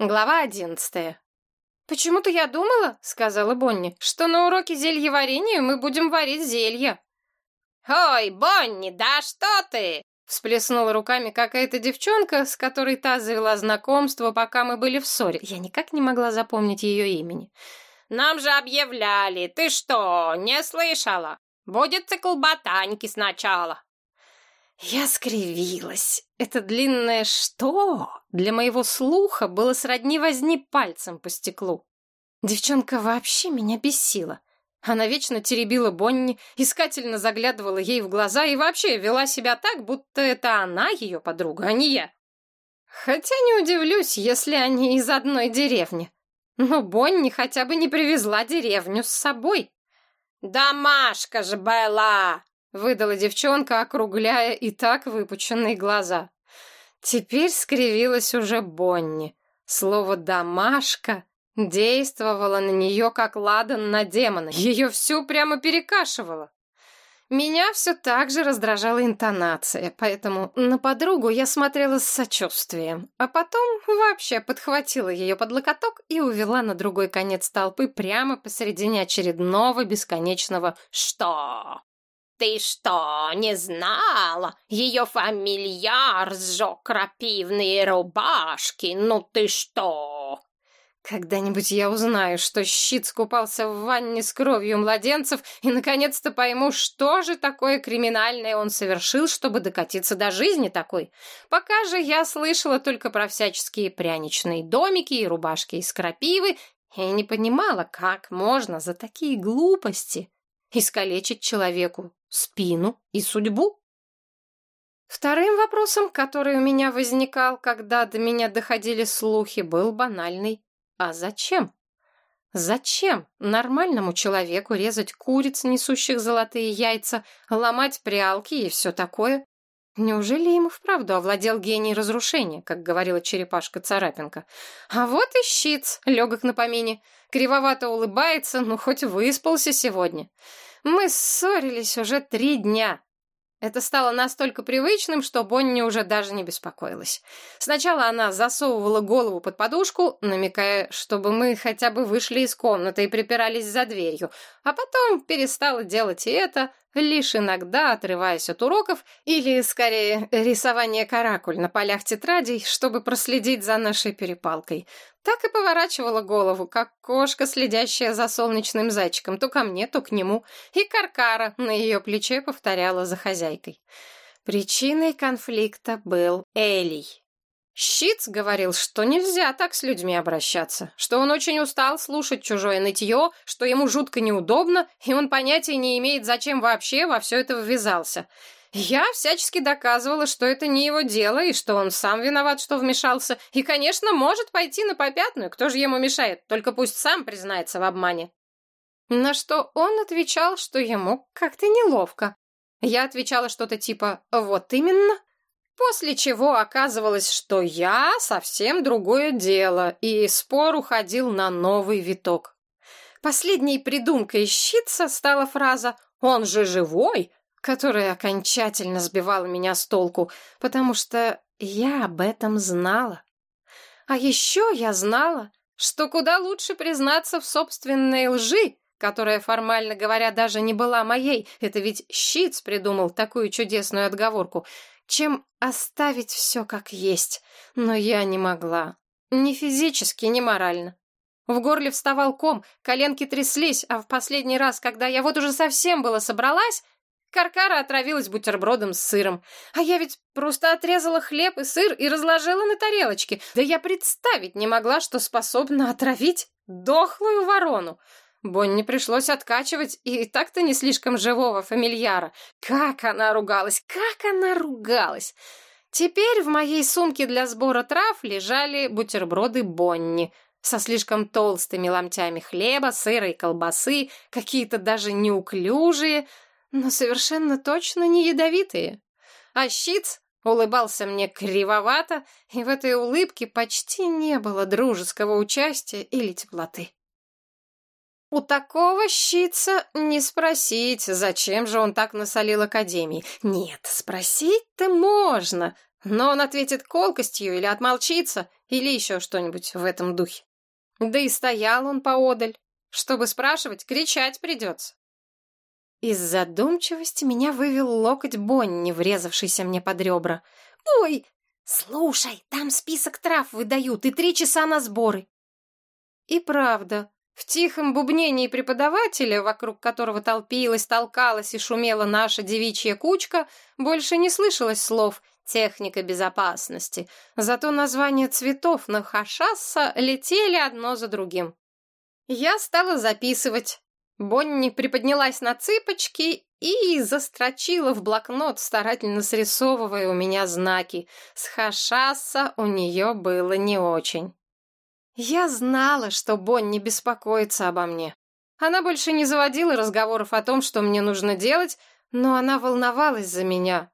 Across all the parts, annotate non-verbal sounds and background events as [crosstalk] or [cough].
Глава одиннадцатая. «Почему-то я думала, — сказала Бонни, — что на уроке зельеварения мы будем варить зелья». «Ой, Бонни, да что ты!» Всплеснула руками какая-то девчонка, с которой та завела знакомство, пока мы были в ссоре. Я никак не могла запомнить ее имени. «Нам же объявляли, ты что, не слышала? Будет цикл ботаники сначала». Я скривилась. Это длинное «что» для моего слуха было сродни возни пальцем по стеклу. Девчонка вообще меня бесила. Она вечно теребила Бонни, искательно заглядывала ей в глаза и вообще вела себя так, будто это она ее подруга, а не я. Хотя не удивлюсь, если они из одной деревни. Но Бонни хотя бы не привезла деревню с собой. «Домашка же была!» Выдала девчонка, округляя и так выпученные глаза. Теперь скривилась уже Бонни. Слово «домашка» действовало на нее, как ладан на демона. Ее всю прямо перекашивало. Меня все так же раздражала интонация, поэтому на подругу я смотрела с сочувствием, а потом вообще подхватила ее под локоток и увела на другой конец толпы прямо посередине очередного бесконечного «что?». «Ты что, не знала? Ее фамильяр сжег крапивные рубашки, ну ты что?» Когда-нибудь я узнаю, что щит скупался в ванне с кровью младенцев и, наконец-то, пойму, что же такое криминальное он совершил, чтобы докатиться до жизни такой. Пока же я слышала только про всяческие пряничные домики и рубашки из крапивы и не понимала, как можно за такие глупости искалечить человеку спину и судьбу? Вторым вопросом, который у меня возникал, когда до меня доходили слухи, был банальный. А зачем? Зачем нормальному человеку резать куриц, несущих золотые яйца, ломать прялки и все такое? Неужели ему вправду овладел гений разрушения, как говорила черепашка Царапинка? А вот и щиц, легок на помине. Кривовато улыбается, ну хоть выспался сегодня. Мы ссорились уже три дня. Это стало настолько привычным, что Бонни уже даже не беспокоилась. Сначала она засовывала голову под подушку, намекая, чтобы мы хотя бы вышли из комнаты и припирались за дверью, а потом перестала делать и это, лишь иногда отрываясь от уроков или, скорее, рисования каракуль на полях тетрадей, чтобы проследить за нашей перепалкой. Так и поворачивала голову, как кошка, следящая за солнечным зайчиком, то ко мне, то к нему, и Каркара на ее плече повторяла за хозяйкой. Причиной конфликта был Элий. Щиц говорил, что нельзя так с людьми обращаться, что он очень устал слушать чужое нытье, что ему жутко неудобно, и он понятия не имеет, зачем вообще во все это ввязался. Я всячески доказывала, что это не его дело, и что он сам виноват, что вмешался, и, конечно, может пойти на попятную, кто же ему мешает, только пусть сам признается в обмане. На что он отвечал, что ему как-то неловко. Я отвечала что-то типа «вот именно», После чего оказывалось, что я совсем другое дело, и спор уходил на новый виток. Последней придумкой щитца стала фраза «Он же живой!», которая окончательно сбивала меня с толку, потому что я об этом знала. А еще я знала, что куда лучше признаться в собственной лжи, которая, формально говоря, даже не была моей, это ведь Щиц придумал такую чудесную отговорку, чем оставить все как есть. Но я не могла. Ни физически, ни морально. В горле вставал ком, коленки тряслись, а в последний раз, когда я вот уже совсем была собралась, Каркара отравилась бутербродом с сыром. А я ведь просто отрезала хлеб и сыр и разложила на тарелочке. Да я представить не могла, что способна отравить дохлую ворону. Бонни пришлось откачивать и так-то не слишком живого фамильяра. Как она ругалась, как она ругалась! Теперь в моей сумке для сбора трав лежали бутерброды Бонни со слишком толстыми ломтями хлеба, сыра и колбасы, какие-то даже неуклюжие, но совершенно точно не ядовитые. А щиц улыбался мне кривовато, и в этой улыбке почти не было дружеского участия или теплоты. У такого щица не спросить, зачем же он так насолил Академии. Нет, спросить-то можно. Но он ответит колкостью или отмолчится, или еще что-нибудь в этом духе. Да и стоял он поодаль. Чтобы спрашивать, кричать придется. Из задумчивости меня вывел локоть Бонни, врезавшийся мне под ребра. «Ой, слушай, там список трав выдают и три часа на сборы». И правда, в тихом бубнении преподавателя, вокруг которого толпилась, толкалась и шумела наша девичья кучка, больше не слышалось слов «техника безопасности», зато названия цветов на хашасса летели одно за другим. Я стала записывать, Бонни приподнялась на цыпочки и застрочила в блокнот, старательно срисовывая у меня знаки. С хашаса у нее было не очень. Я знала, что Бонни беспокоится обо мне. Она больше не заводила разговоров о том, что мне нужно делать, но она волновалась за меня.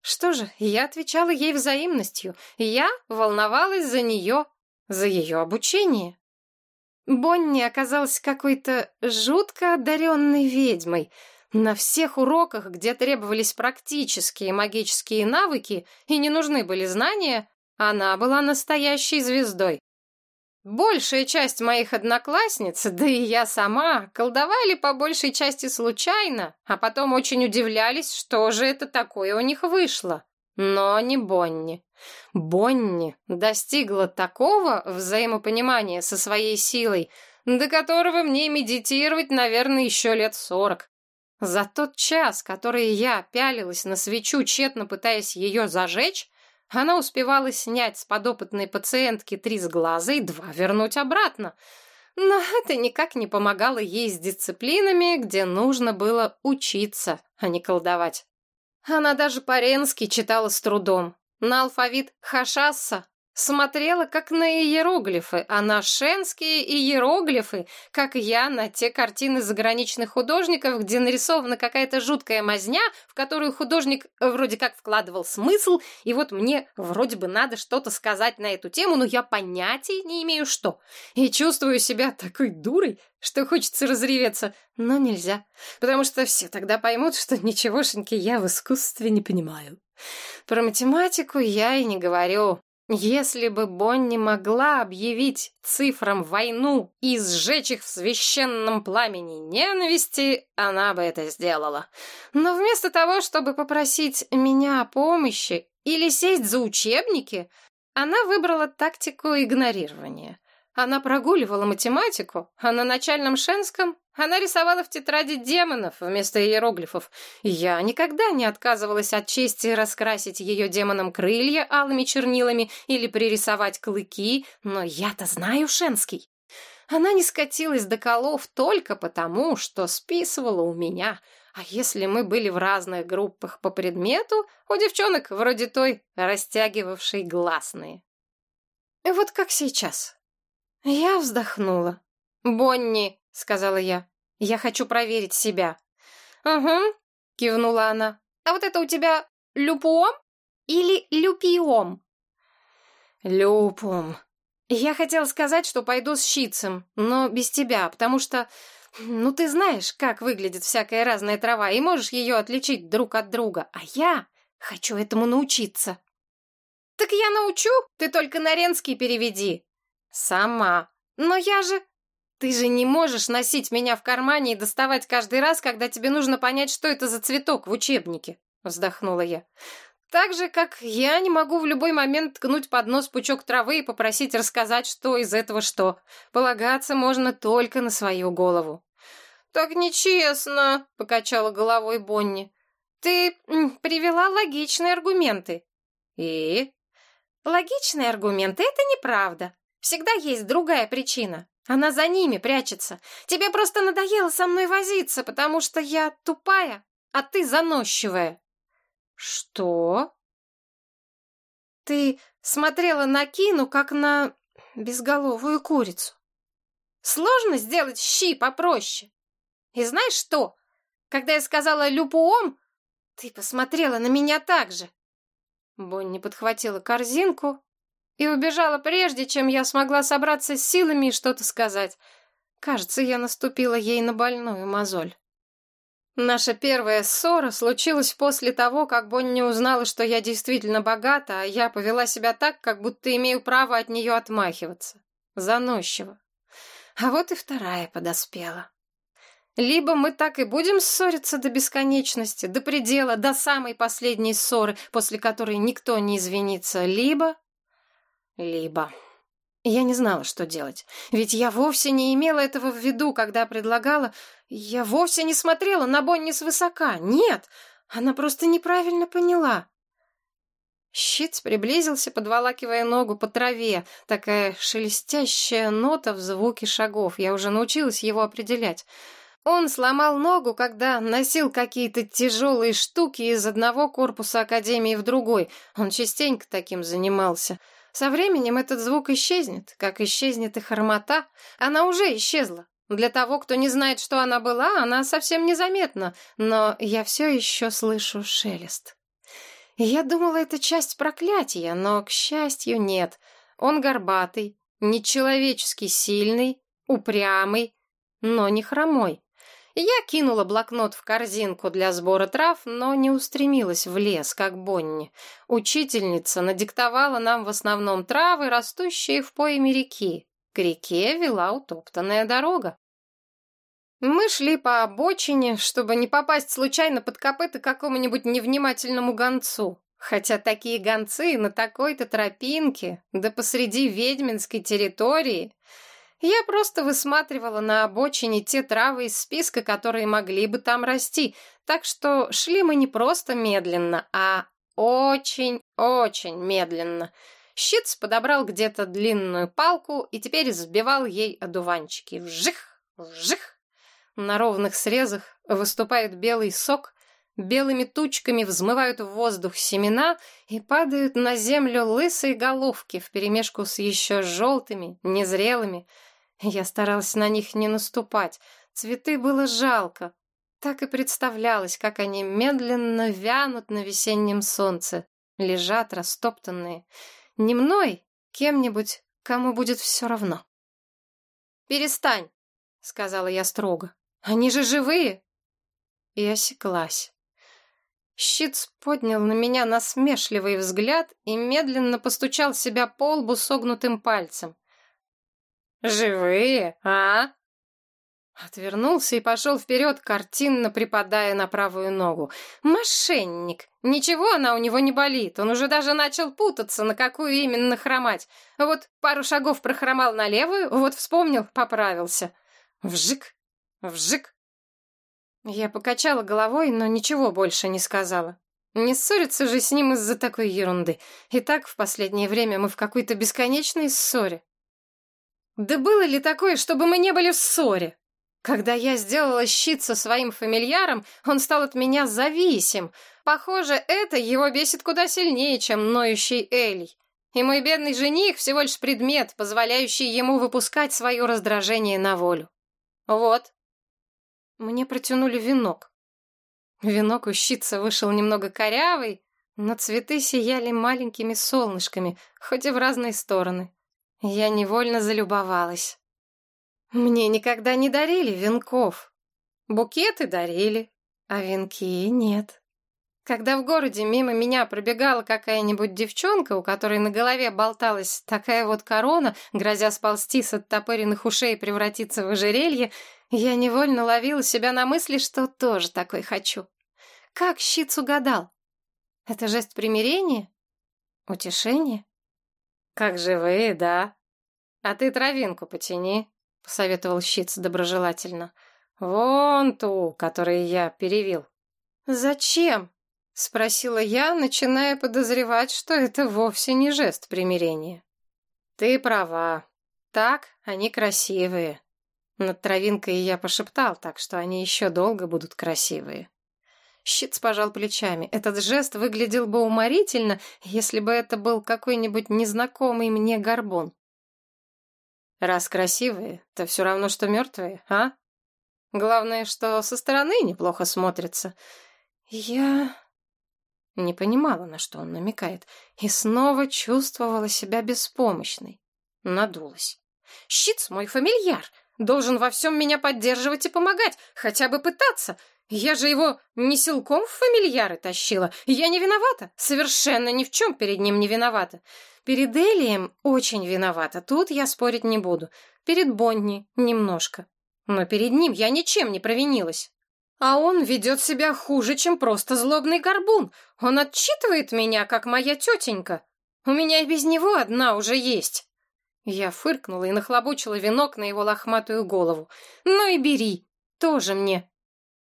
Что же, я отвечала ей взаимностью. Я волновалась за нее, за ее обучение. Бонни оказалась какой-то жутко одаренной ведьмой. На всех уроках, где требовались практические магические навыки и не нужны были знания, она была настоящей звездой. Большая часть моих одноклассниц, да и я сама, колдовали по большей части случайно, а потом очень удивлялись, что же это такое у них вышло. Но не Бонни. Бонни достигла такого взаимопонимания со своей силой, до которого мне медитировать, наверное, еще лет сорок. За тот час, который я пялилась на свечу, тщетно пытаясь ее зажечь, она успевала снять с подопытной пациентки три с глаза и два вернуть обратно. Но это никак не помогало ей с дисциплинами, где нужно было учиться, а не колдовать. Она даже по-ренски читала с трудом. На алфавит Хашасса смотрела как на иероглифы, а на шенские иероглифы, как я на те картины заграничных художников, где нарисована какая-то жуткая мазня, в которую художник вроде как вкладывал смысл, и вот мне вроде бы надо что-то сказать на эту тему, но я понятия не имею что. И чувствую себя такой дурой, что хочется разреветься, но нельзя, потому что все тогда поймут, что ничегошеньки я в искусстве не понимаю. Про математику я и не говорю. Если бы Бонни могла объявить цифрам войну и сжечь их в священном пламени ненависти, она бы это сделала. Но вместо того, чтобы попросить меня о помощи или сесть за учебники, она выбрала тактику игнорирования. Она прогуливала математику, а на начальном шенском она рисовала в тетради демонов вместо иероглифов. Я никогда не отказывалась от чести раскрасить ее демонам крылья алыми чернилами или пририсовать клыки, но я-то знаю шенский. Она не скатилась до колов только потому, что списывала у меня. А если мы были в разных группах по предмету, у девчонок вроде той, растягивавшей гласные. Вот как сейчас. Я вздохнула. «Бонни», — сказала я, — «я хочу проверить себя». «Угу», — кивнула она. «А вот это у тебя люпуом или люпиом?» «Люпум». Я хотела сказать, что пойду с щицем, но без тебя, потому что... Ну, ты знаешь, как выглядит всякая разная трава, и можешь ее отличить друг от друга. А я хочу этому научиться. Так я научу, ты только на ренский переведи. «Сама. Но я же...» «Ты же не можешь носить меня в кармане и доставать каждый раз, когда тебе нужно понять, что это за цветок в учебнике», — вздохнула я. «Так же, как я не могу в любой момент ткнуть под нос пучок травы и попросить рассказать, что из этого что. Полагаться можно только на свою голову». «Так нечестно», — покачала головой Бонни. «Ты привела логичные аргументы». «И?» «Логичные аргументы — это неправда. Всегда есть другая причина. Она за ними прячется. Тебе просто надоело со мной возиться, потому что я тупая, а ты заносчивая. Что? Ты смотрела на Кину, как на безголовую курицу. Сложно сделать щи попроще. И знаешь что? Когда я сказала «люпуом», ты посмотрела на меня так же. Бонни подхватила корзинку и убежала прежде, чем я смогла собраться с силами и что-то сказать. Кажется, я наступила ей на больную мозоль. Наша первая ссора случилась после того, как Бонни узнала, что я действительно богата, а я повела себя так, как будто имею право от нее отмахиваться. Заносчиво. А вот и вторая подоспела. Либо мы так и будем ссориться до бесконечности, до предела, до самой последней ссоры, после которой никто не извинится, либо... Либо... Я не знала, что делать, ведь я вовсе не имела этого в виду, когда предлагала... Я вовсе не смотрела на Бонни свысока, нет, она просто неправильно поняла. Щиц приблизился, подволакивая ногу по траве. Такая шелестящая нота в звуке шагов. Я уже научилась его определять. Он сломал ногу, когда носил какие-то тяжелые штуки из одного корпуса Академии в другой. Он частенько таким занимался. Со временем этот звук исчезнет, как исчезнет и хромота. Она уже исчезла. Для того, кто не знает, что она была, она совсем незаметна, но я все еще слышу шелест. Я думала, это часть проклятия, но, к счастью, нет. Он горбатый, нечеловечески сильный, упрямый, но не хромой. Я кинула блокнот в корзинку для сбора трав, но не устремилась в лес, как Бонни. Учительница надиктовала нам в основном травы, растущие в пойме реки. К реке вела утоптанная дорога. Мы шли по обочине, чтобы не попасть случайно под копыта какому-нибудь невнимательному гонцу. Хотя такие гонцы на такой-то тропинке, да посреди ведьминской территории... Я просто высматривала на обочине те травы из списка, которые могли бы там расти, так что шли мы не просто медленно, а очень-очень медленно. Щиц подобрал где-то длинную палку и теперь сбивал ей одуванчики. Вжих, вжих. На ровных срезах выступает белый сок, белыми тучками взмывают в воздух семена и падают на землю лысые головки вперемешку с еще желтыми, незрелыми, я старалась на них не наступать. Цветы было жалко. Так и представлялось, как они медленно вянут на весеннем солнце, лежат растоптанные. Не мной, кем-нибудь, кому будет все равно. «Перестань!» — сказала я строго. «Они же живые!» И осеклась. Щит поднял на меня насмешливый взгляд и медленно постучал себя по лбу согнутым пальцем. «Живые, а?» Отвернулся и пошел вперед, картинно припадая на правую ногу. «Мошенник! Ничего она у него не болит, он уже даже начал путаться, на какую именно хромать. Вот пару шагов прохромал на левую, вот вспомнил, поправился. Вжик! Вжик!» Я покачала головой, но ничего больше не сказала. Не ссориться же с ним из-за такой ерунды. И так в последнее время мы в какой-то бесконечной ссоре. Да было ли такое, чтобы мы не были в ссоре? Когда я сделала щит со своим фамильяром, он стал от меня зависим. Похоже, это его бесит куда сильнее, чем ноющий Элей. И мой бедный жених всего лишь предмет, позволяющий ему выпускать свое раздражение на волю. Вот. Мне протянули венок. Венок у щица вышел немного корявый, но цветы сияли маленькими солнышками, хоть и в разные стороны. Я невольно залюбовалась. Мне никогда не дарили венков. Букеты дарили, а венки нет. Когда в городе мимо меня пробегала какая-нибудь девчонка, у которой на голове болталась такая вот корона, грозя сползти с оттопыренных ушей и превратиться в ожерелье, я невольно ловила себя на мысли, что тоже такой хочу. Как щит угадал? Это жест примирения? Утешения? «Как живые, да. А ты травинку потяни», — посоветовал щиц доброжелательно. «Вон ту, которую я перевил». «Зачем?» — спросила я, начиная подозревать, что это вовсе не жест примирения. «Ты права. Так они красивые». Над травинкой я пошептал, так что они еще долго будут красивые. Щиц пожал плечами. Этот жест выглядел бы уморительно, если бы это был какой-нибудь незнакомый мне горбон. Раз красивые, то все равно, что мертвые, а? Главное, что со стороны неплохо смотрится. Я не понимала, на что он намекает, и снова чувствовала себя беспомощной. Надулась. Щиц мой фамильяр, должен во всем меня поддерживать и помогать, хотя бы пытаться. Я же его не силком в фамильяры тащила. Я не виновата. Совершенно ни в чем перед ним не виновата. Перед Элием очень виновата. Тут я спорить не буду. Перед Бонни немножко. Но перед ним я ничем не провинилась. А он ведет себя хуже, чем просто злобный горбун. Он отчитывает меня, как моя тетенька. У меня и без него одна уже есть. Я фыркнула и нахлобучила венок на его лохматую голову. Ну и бери, тоже мне.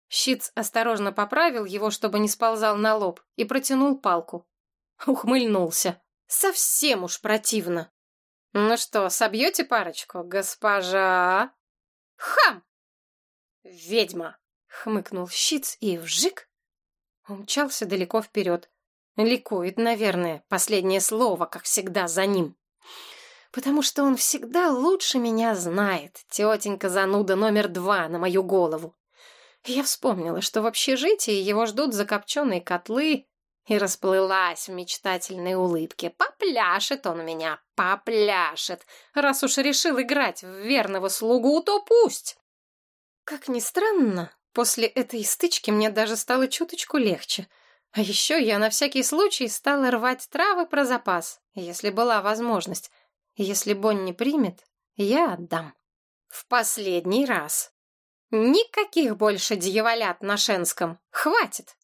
Щиц осторожно поправил его, чтобы не сползал на лоб, и протянул палку. Ухмыльнулся. Совсем уж противно. «Ну что, собьете парочку, госпожа?» «Хам!» «Ведьма!» — хмыкнул Щиц и вжик. Умчался далеко вперед. Ликует, наверное, последнее слово, как всегда, за ним. Потому что он всегда лучше меня знает, тетенька зануда номер два на мою голову. Я вспомнила, что в общежитии его ждут закопченные котлы, и расплылась в мечтательной улыбке. Попляшет он меня, попляшет. Раз уж решил играть в верного слугу, то пусть. Как ни странно, после этой стычки мне даже стало чуточку легче. А еще я на всякий случай стала рвать травы про запас, если была возможность. Если Бонни примет, я отдам. В последний раз. Никаких больше дьяволят на Шенском. Хватит.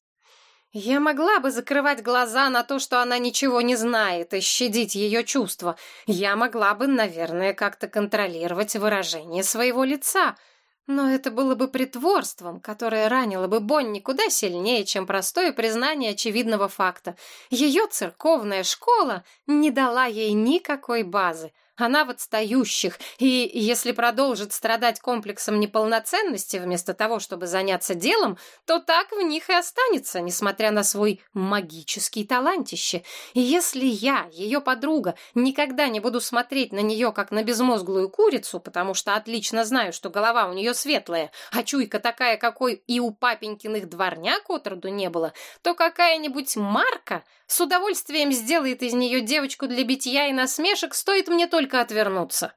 Я могла бы закрывать глаза на то, что она ничего не знает, и щадить ее чувства. Я могла бы, наверное, как-то контролировать выражение своего лица — но это было бы притворством, которое ранило бы Бонни куда сильнее, чем простое признание очевидного факта. Ее церковная школа не дала ей никакой базы. Она в отстающих, и если продолжит страдать комплексом неполноценности вместо того, чтобы заняться делом, то так в них и останется, несмотря на свой магический талантище. И если я, ее подруга, никогда не буду смотреть на нее как на безмозглую курицу, потому что отлично знаю, что голова у нее светлая, а чуйка такая, какой и у папенькиных дворняк отроду не было, то какая-нибудь Марка с удовольствием сделает из нее девочку для битья и насмешек, стоит мне только отвернуться.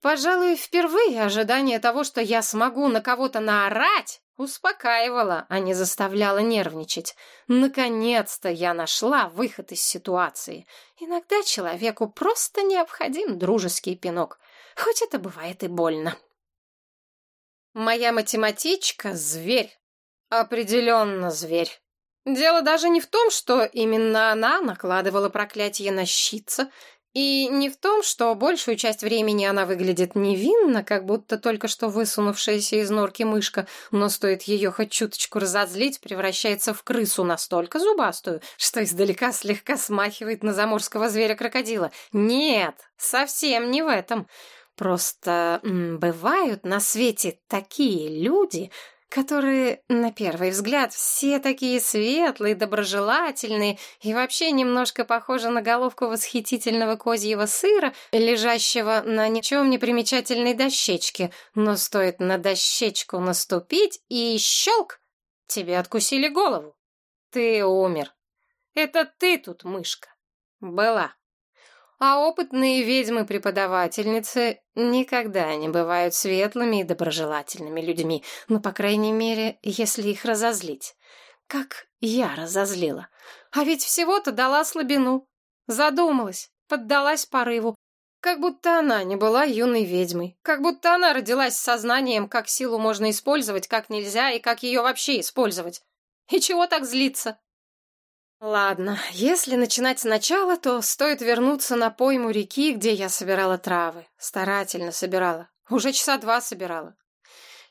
Пожалуй, впервые ожидание того, что я смогу на кого-то наорать, успокаивало, а не заставляло нервничать. Наконец-то я нашла выход из ситуации. Иногда человеку просто необходим дружеский пинок, хоть это бывает и больно. Моя математичка — зверь. Определенно зверь. Дело даже не в том, что именно она накладывала проклятие на щитца, и не в том, что большую часть времени она выглядит невинно, как будто только что высунувшаяся из норки мышка, но стоит ее хоть чуточку разозлить, превращается в крысу настолько зубастую, что издалека слегка смахивает на заморского зверя-крокодила. Нет, совсем не в этом. Просто м, бывают на свете такие люди, которые, на первый взгляд, все такие светлые, доброжелательные и вообще немножко похожи на головку восхитительного козьего сыра, лежащего на ничем не примечательной дощечке, но стоит на дощечку наступить и щелк, тебе откусили голову. Ты умер. Это ты тут, мышка. Была. А опытные ведьмы-преподавательницы никогда не бывают светлыми и доброжелательными людьми, ну, по крайней мере, если их разозлить. Как я разозлила. А ведь всего-то дала слабину. Задумалась, поддалась порыву. Как будто она не была юной ведьмой. Как будто она родилась с сознанием, как силу можно использовать, как нельзя и как ее вообще использовать. И чего так злиться? Ладно, если начинать сначала, то стоит вернуться на пойму реки, где я собирала травы. Старательно собирала. Уже часа два собирала.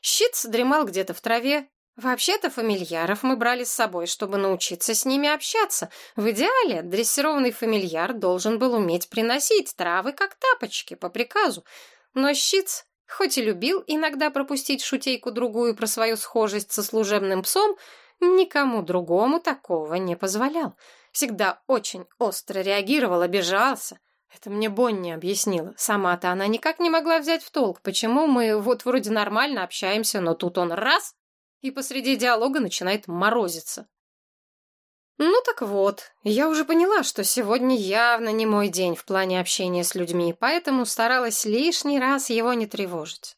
Щит дремал где-то в траве. Вообще-то фамильяров мы брали с собой, чтобы научиться с ними общаться. В идеале дрессированный фамильяр должен был уметь приносить травы, как тапочки, по приказу. Но Щиц, хоть и любил иногда пропустить шутейку-другую про свою схожесть со служебным псом, никому другому такого не позволял. Всегда очень остро реагировал, обижался. Это мне Бонни объяснила. Сама-то она никак не могла взять в толк, почему мы вот вроде нормально общаемся, но тут он раз и посреди диалога начинает морозиться. Ну так вот, я уже поняла, что сегодня явно не мой день в плане общения с людьми, поэтому старалась лишний раз его не тревожить.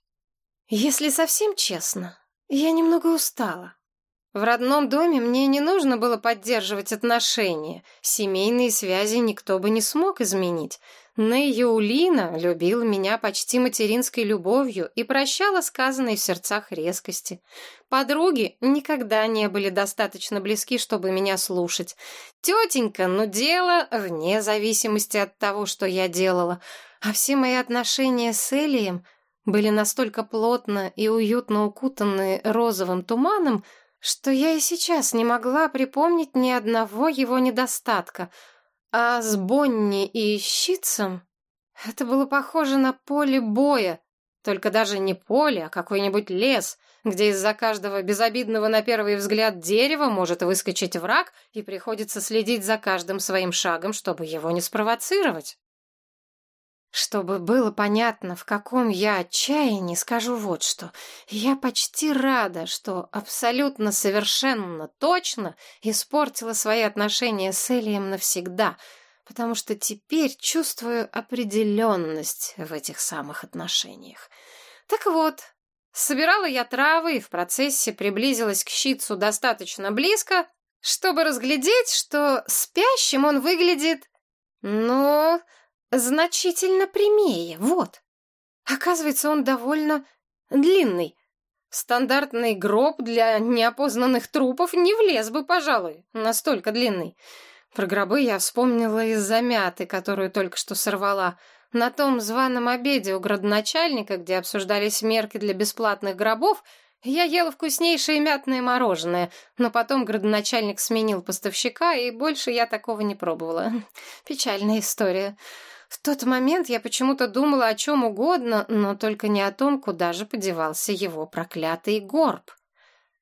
Если совсем честно, я немного устала. В родном доме мне не нужно было поддерживать отношения. Семейные связи никто бы не смог изменить. Неюлина любила меня почти материнской любовью и прощала сказанные в сердцах резкости. Подруги никогда не были достаточно близки, чтобы меня слушать. Тетенька, ну дело вне зависимости от того, что я делала. А все мои отношения с Элием были настолько плотно и уютно укутаны розовым туманом, что я и сейчас не могла припомнить ни одного его недостатка. А с Бонни и Щитцем это было похоже на поле боя, только даже не поле, а какой-нибудь лес, где из-за каждого безобидного на первый взгляд дерева может выскочить враг, и приходится следить за каждым своим шагом, чтобы его не спровоцировать. Чтобы было понятно, в каком я отчаянии, скажу вот что. Я почти рада, что абсолютно совершенно точно испортила свои отношения с Элием навсегда, потому что теперь чувствую определенность в этих самых отношениях. Так вот, собирала я травы и в процессе приблизилась к щитцу достаточно близко, чтобы разглядеть, что спящим он выглядит, ну... Значительно прямее, вот. Оказывается, он довольно длинный. Стандартный гроб для неопознанных трупов не влез бы, пожалуй, настолько длинный. Про гробы я вспомнила из-за мяты, которую только что сорвала. На том званом обеде у градоначальника, где обсуждались мерки для бесплатных гробов, я ела вкуснейшее мятное мороженое, но потом градоначальник сменил поставщика, и больше я такого не пробовала. [laughs] Печальная история. В тот момент я почему-то думала о чем угодно, но только не о том, куда же подевался его проклятый горб.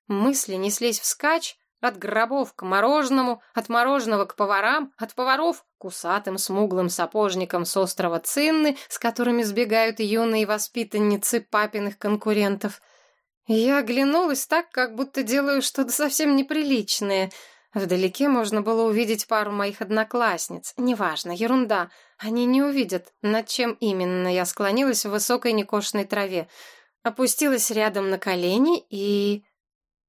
Мысли неслись вскачь, от гробов к мороженому, от мороженого к поварам, от поваров к усатым смуглым сапожникам с острова Цинны, с которыми сбегают юные воспитанницы папиных конкурентов. Я оглянулась так, как будто делаю что-то совсем неприличное — Вдалеке можно было увидеть пару моих одноклассниц. Неважно, ерунда. Они не увидят, над чем именно я склонилась в высокой некошенной траве. Опустилась рядом на колени, и...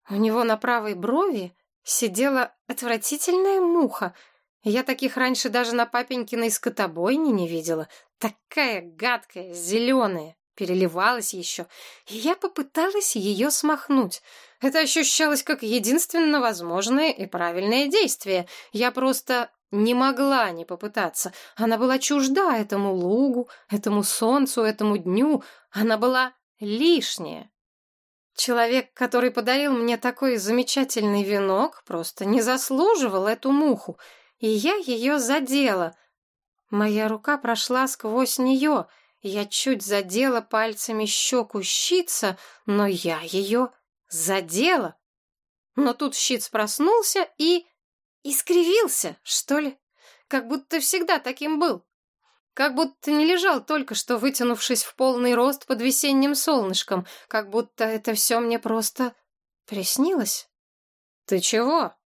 У него на правой брови сидела отвратительная муха. Я таких раньше даже на папенькиной скотобойне не видела. Такая гадкая, зеленая переливалась еще, и я попыталась ее смахнуть. Это ощущалось как единственно возможное и правильное действие. Я просто не могла не попытаться. Она была чужда этому лугу, этому солнцу, этому дню. Она была лишняя. Человек, который подарил мне такой замечательный венок, просто не заслуживал эту муху, и я ее задела. Моя рука прошла сквозь нее — я чуть задела пальцами щеку щица, но я ее задела. Но тут щиц проснулся и... искривился, что ли? Как будто всегда таким был. Как будто не лежал только что, вытянувшись в полный рост под весенним солнышком. Как будто это все мне просто приснилось. «Ты чего?»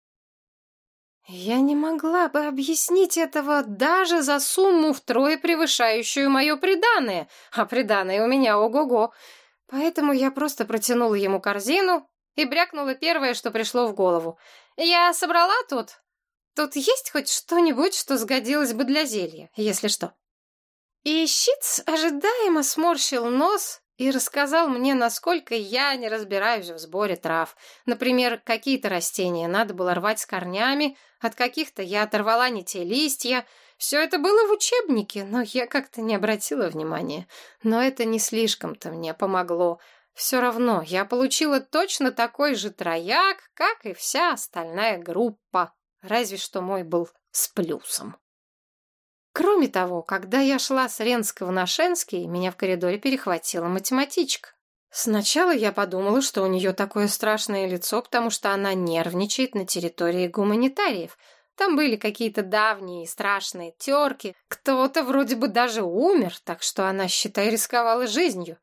Я не могла бы объяснить этого даже за сумму втрое превышающую мое приданое, а приданое у меня ого-го. Поэтому я просто протянула ему корзину и брякнула первое, что пришло в голову. Я собрала тут. Тут есть хоть что-нибудь, что сгодилось бы для зелья, если что. И щиц ожидаемо сморщил нос и рассказал мне, насколько я не разбираюсь в сборе трав. Например, какие-то растения надо было рвать с корнями, от каких-то я оторвала не те листья. Все это было в учебнике, но я как-то не обратила внимания. Но это не слишком-то мне помогло. Все равно я получила точно такой же трояк, как и вся остальная группа. Разве что мой был с плюсом. Кроме того, когда я шла с Ренского на Шенский, меня в коридоре перехватила математичка. Сначала я подумала, что у нее такое страшное лицо, потому что она нервничает на территории гуманитариев. Там были какие-то давние страшные терки, кто-то вроде бы даже умер, так что она, считай, рисковала жизнью.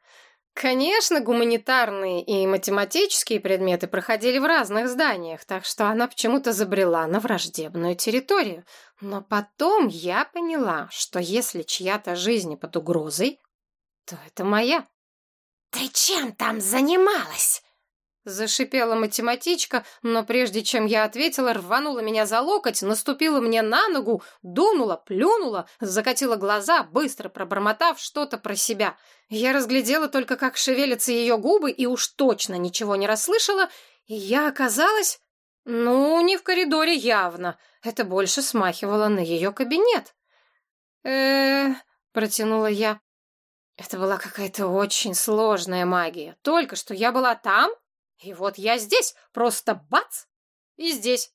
Конечно, гуманитарные и математические предметы проходили в разных зданиях, так что она почему-то забрела на враждебную территорию. Но потом я поняла, что если чья-то жизнь под угрозой, то это моя. «Ты чем там занималась?» Зашипела математичка, но прежде чем я ответила, рванула меня за локоть, наступила мне на ногу, дунула, плюнула, закатила глаза, быстро пробормотав что-то про себя. Я разглядела только, как шевелятся ее губы, и уж точно ничего не расслышала, и я оказалась... Ну, не в коридоре явно. Это больше смахивало на ее кабинет. э протянула я. Это была какая-то очень сложная магия. Только что я была там, и вот я здесь, просто бац, и здесь.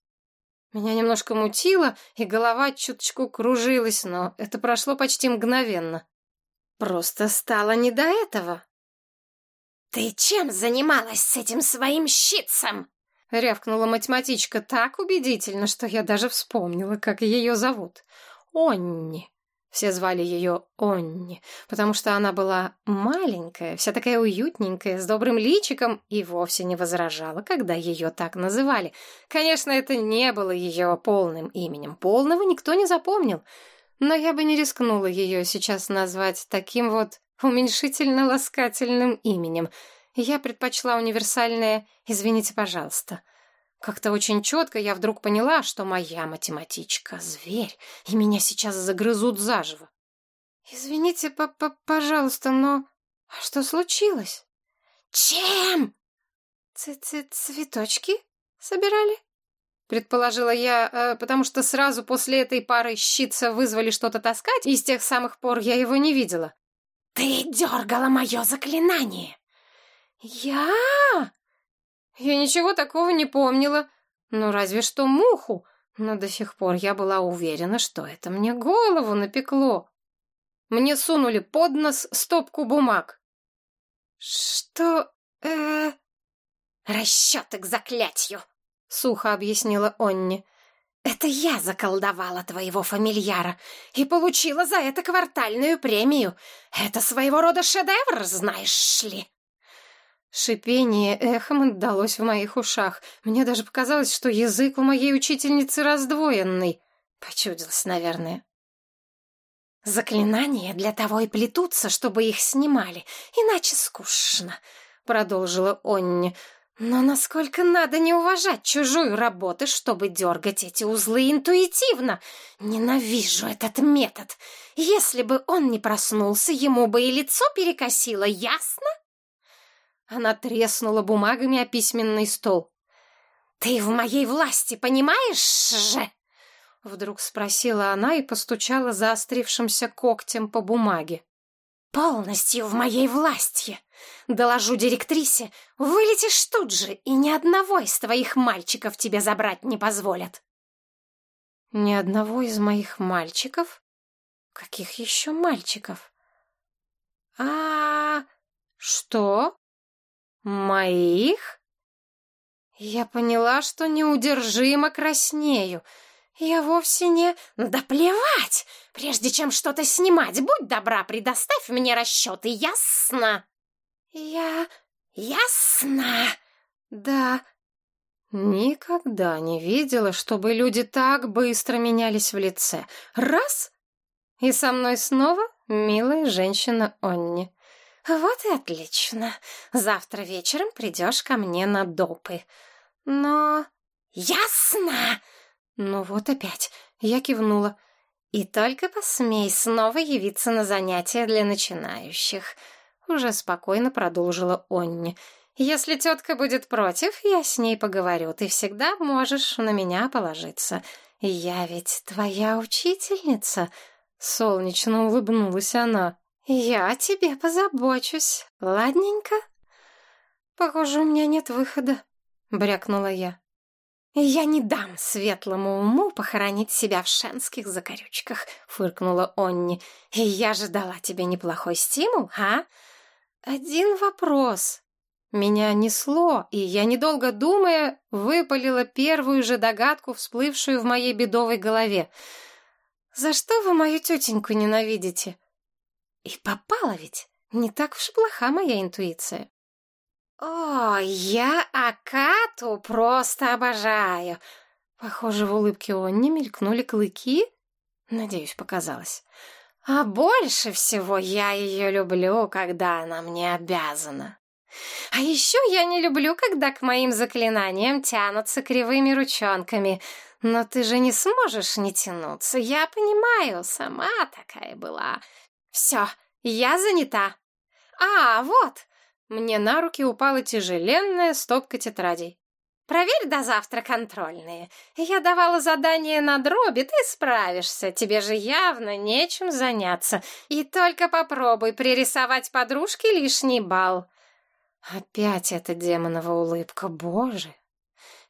Меня немножко мутило, и голова чуточку кружилась, но это прошло почти мгновенно. Просто стало не до этого. «Ты чем занималась с этим своим щитцем?» — рявкнула математичка так убедительно, что я даже вспомнила, как ее зовут. Онни. Все звали ее Онни, потому что она была маленькая, вся такая уютненькая, с добрым личиком и вовсе не возражала, когда ее так называли. Конечно, это не было ее полным именем. Полного никто не запомнил. Но я бы не рискнула ее сейчас назвать таким вот уменьшительно-ласкательным именем. Я предпочла универсальное «извините, пожалуйста». Как-то очень четко я вдруг поняла, что моя математичка — зверь, и меня сейчас загрызут заживо. «Извините, п -п пожалуйста, но... А что случилось?» «Чем?» Ц -ц «Цветочки собирали?» Предположила я, э, потому что сразу после этой пары щитца вызвали что-то таскать, и с тех самых пор я его не видела. «Ты дергала мое заклинание!» «Я?» Я ничего такого не помнила. Ну, разве что муху. Но до сих пор я была уверена, что это мне голову напекло. Мне сунули под нос стопку бумаг. Что... э Расчеты к заклятию, сухо объяснила Онни. Это я заколдовала твоего фамильяра и получила за это квартальную премию. Это своего рода шедевр, знаешь ли. Шипение эхом отдалось в моих ушах. Мне даже показалось, что язык у моей учительницы раздвоенный. Почудилось, наверное. «Заклинания для того и плетутся, чтобы их снимали, иначе скучно», — продолжила Онни. «Но насколько надо не уважать чужую работу, чтобы дергать эти узлы интуитивно? Ненавижу этот метод. Если бы он не проснулся, ему бы и лицо перекосило, ясно?» Она треснула бумагами о письменный стол. «Ты в моей власти, понимаешь же?» Вдруг спросила она и постучала заострившимся когтем по бумаге. «Полностью в моей власти. Доложу директрисе, вылетишь тут же, и ни одного из твоих мальчиков тебе забрать не позволят». «Ни одного из моих мальчиков? Каких еще мальчиков?» «А, что?» «Моих?» Я поняла, что неудержимо краснею. Я вовсе не... Да плевать! Прежде чем что-то снимать, будь добра, предоставь мне расчеты, ясно? Я... Ясно? Да. Никогда не видела, чтобы люди так быстро менялись в лице. Раз — и со мной снова милая женщина Онни. «Вот и отлично. Завтра вечером придешь ко мне на допы. Но...» «Ясно!» «Ну вот опять». Я кивнула. «И только посмей снова явиться на занятия для начинающих», — уже спокойно продолжила Онни. «Если тетка будет против, я с ней поговорю. Ты всегда можешь на меня положиться. Я ведь твоя учительница», — солнечно улыбнулась она. «Я о тебе позабочусь, ладненько?» «Похоже, у меня нет выхода», — брякнула я. «Я не дам светлому уму похоронить себя в шенских закорючках», — фыркнула Онни. «И я же дала тебе неплохой стимул, а?» «Один вопрос». Меня несло, и я, недолго думая, выпалила первую же догадку, всплывшую в моей бедовой голове. «За что вы мою тетеньку ненавидите?» И попала ведь. Не так уж плоха моя интуиция. «О, я Акату просто обожаю!» Похоже, в улыбке Онни мелькнули клыки. Надеюсь, показалось. «А больше всего я ее люблю, когда она мне обязана. А еще я не люблю, когда к моим заклинаниям тянутся кривыми ручонками. Но ты же не сможешь не тянуться, я понимаю, сама такая была. Все, я занята. А, вот, мне на руки упала тяжеленная стопка тетрадей. Проверь до завтра контрольные. Я давала задание на дроби, ты справишься. Тебе же явно нечем заняться. И только попробуй пририсовать подружке лишний балл. Опять эта демонова улыбка, боже!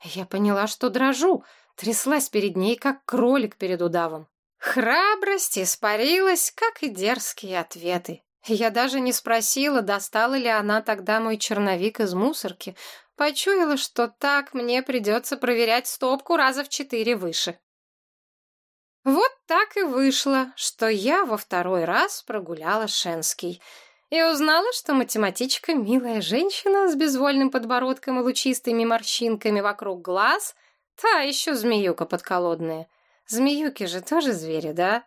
Я поняла, что дрожу, тряслась перед ней, как кролик перед удавом. Храбрость испарилась, как и дерзкие ответы. Я даже не спросила, достала ли она тогда мой черновик из мусорки. Почуяла, что так мне придется проверять стопку раза в четыре выше. Вот так и вышло, что я во второй раз прогуляла Шенский — и узнала, что математичка — милая женщина с безвольным подбородком и лучистыми морщинками вокруг глаз, та еще змеюка подколодная. Змеюки же тоже звери, да?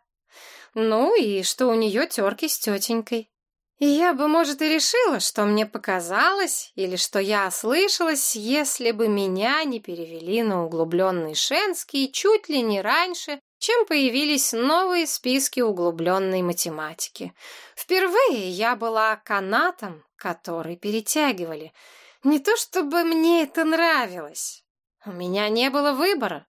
Ну и что у нее терки с тетенькой. И я бы, может, и решила, что мне показалось, или что я ослышалась, если бы меня не перевели на углубленный Шенский чуть ли не раньше, чем появились новые списки углубленной математики. Впервые я была канатом, который перетягивали. Не то чтобы мне это нравилось. У меня не было выбора.